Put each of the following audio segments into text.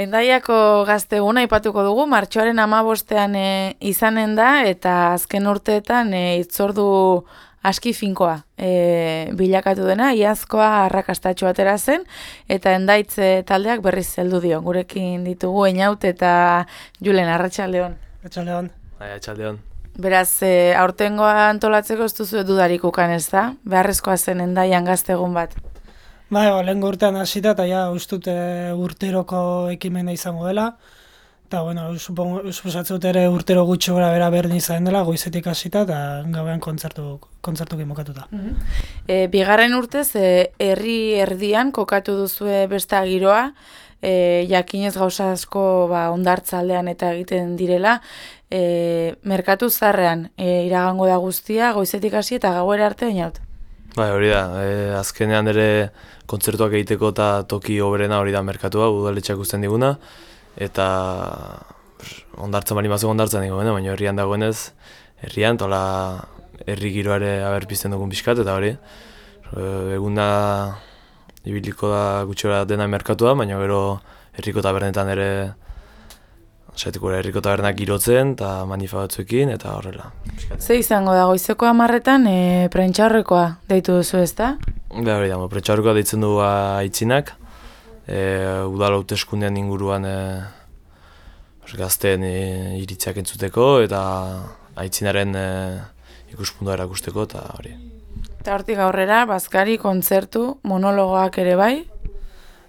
Endaiako gazteguna aipatuko dugu, martxoaren amabostean e, izanen da, eta azken urteetan e, itzordu aski finkoa e, bilakatu dena, iazkoa arrakastatxo atera zen, eta endaitze taldeak berriz zeldu dio. Gurekin ditugu einaut eta julen arratsaldeon. Arratxaldeon. Bai, atxaldeon. Beraz, e, aurtengoa antolatzeko ez duzu dudarik ukan ez da? Beharrezkoa zen endaian gaztegun bat. Bai, ba, lehen urtean hasita eta ja ustut urteroko ekimena izango dela. Eta, bueno, suposatzen ere urtero gutxo gara bera berdin izan dela, goizetik hasita eta gauean kontzertu, kontzertu gimokatuta. E, bigarren urtez, e, herri erdian kokatu duzue beste giroa, e, jakinez gauza asko ba, ondartzaldean eta egiten direla, e, merkatu zarrean e, iragango da guztia, goizetik hasi eta gauera arte bainaut. Bai, hori da, e, azkenean ere kontzertuak egiteko eta toki oberena hori da merkatua, udaletxeak usten diguna, eta ondartzen bali mazu ondartzen dugu, baina herrian dagoenez, herrian, tola herri giroare aberpizten dugun pixkat, eta hori, eguna ibiliko da gutxora dena merkatua, baina gero herriko tabernetan ere Saitiko herriko tabernak girotzen eta manifa batzuekin eta horrela. Ze izango da goizeko amarretan e, prentxaurrekoa deitu duzu ez da? Ba, hori da, prentxaurrekoa deitzen du aitzinak e, udal hauteskundean inguruan e, gazteen e, iritziak entzuteko eta aitzinaren e, ikuspuntua erakusteko eta hori. Eta hortik aurrera, bazkari, kontzertu, monologoak ere bai?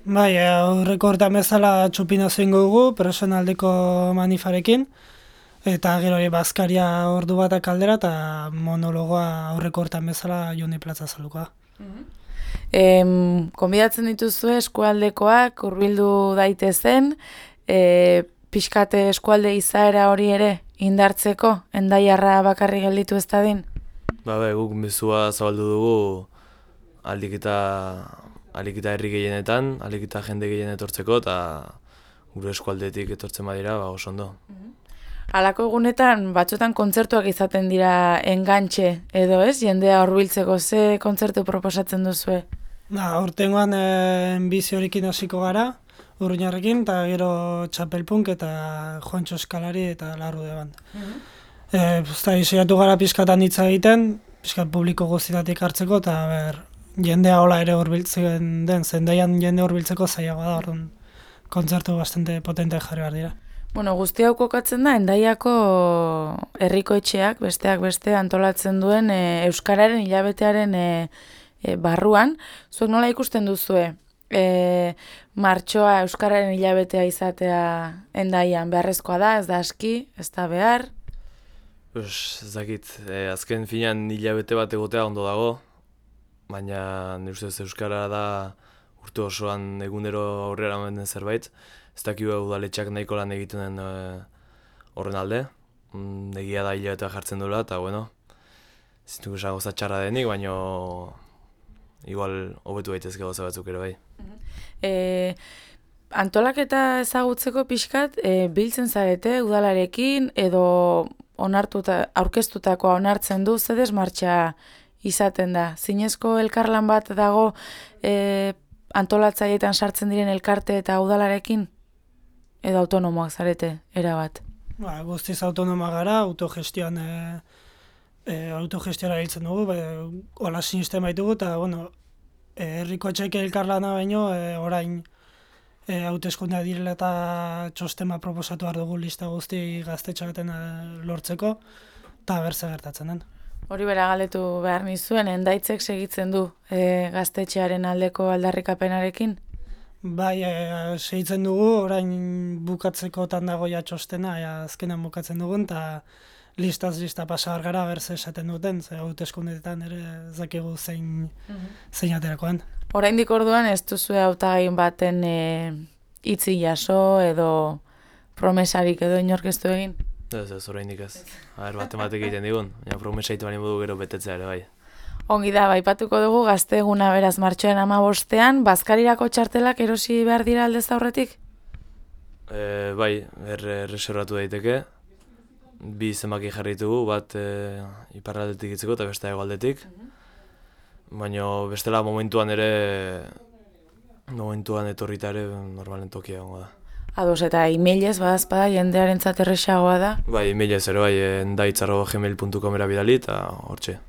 Bai, aurreko horta bezala txupina zengo dugu, personaldeko manifarekin, eta gero hori bazkaria ordu batak aldera eta monologoa aurreko hortan bezala joni plaza zaluka. Mm Em, konbidatzen dituzu eskualdekoak hurbildu daitezen, e, pixkate eskualde izaera hori ere indartzeko, endaiarra bakarri gelditu ez da din? Ba, be, guk mezua zabaldu dugu alikita, alikita herri gehienetan, alikita jende gehien etortzeko, eta gure eskualdetik etortzen badira, ba, oso ondo. Mhm. Alako egunetan batzutan kontzertuak izaten dira engantxe edo ez, jendea horbiltzeko ze kontzertu proposatzen duzue? Ba, ortengoan e, bizi horikin hasiko gara, urruñarrekin, eta gero txapelpunk eta joantxo eskalari eta larru de banda. Mm -hmm. e, gara pizkatan hitza egiten, pizkat publiko guztitatik hartzeko, eta ber, jendea hola ere horbiltzen den, zendaian jende horbiltzeko zaiagoa da, orduan kontzertu bastante potente jarri behar dira. Bueno, guzti hau kokatzen da, endaiako herriko etxeak, besteak beste antolatzen duen e, Euskararen hilabetearen e, e, barruan. Zuek nola ikusten duzue, e, martxoa Euskararen hilabetea izatea endaian beharrezkoa da, ez da aski, ez da behar? Pues, ez dakit, e, azken finean hilabete bat egotea ondo dago, baina nire ustez Euskara da urte osoan egunero aurrera menden zerbait, ez dakik udaletxak nahiko lan egiten den e, horren alde. Mm, egia da hilabetea jartzen duela, eta bueno, zintuko esan goza txarra denik, baina igual hobetu daitezke goza batzuk ere bai. E, antolaketa ezagutzeko pixkat, e, biltzen zarete udalarekin, edo onartuta, aurkeztutakoa onartzen du, zedez martxa izaten da. Zinezko elkarlan bat dago e, antolatzaietan sartzen diren elkarte eta udalarekin? edo autonomoak zarete, erabat? Ba, guztiz autonoma gara, autogestioan e, e, autogestioa hiltzen dugu, be, hola sinisten baitugu, eta, bueno, e, herriko txeke elkarlana baino, e, orain e, hauteskundea direla eta txostema proposatu behar dugu lista guzti gaztetxoaten e, lortzeko, eta berze gertatzen den. Hori bera galetu behar nizuen, endaitzek segitzen du e, gaztetxearen aldeko aldarrikapenarekin? Bai, e, segitzen dugu, orain bukatzeko dago ja txostena, ja, azkenan bukatzen dugun, eta listaz lista pasar gara, berze esaten duten, ze haute eskundetetan ere zakigu zein, mm -hmm. zein aterakoan. Orain orduan ez duzu hautagain baten e, itzi jaso edo promesarik edo inorkeztu egin? Ez, ez, orain ez. A ber, batek egiten digun, ja, promesaitu bani modu gero betetzea ere, bai. Ongi da, baipatuko dugu gazte eguna beraz martxoen ama bostean, bazkarirako txartelak erosi behar dira aldez aurretik? E, bai, erreservatu daiteke. Bi zenbaki jarritugu, bat e, iparraldetik itzeko eta beste egoaldetik. Mhm. Baina bestela momentuan ere, momentuan etorrita ere normalen tokia da. Ados, eta e-mailez, badazpada, jendearen erresagoa da. Bai, e-mailez ere bai, endaitzarro gmail.com era bidali eta hortxe.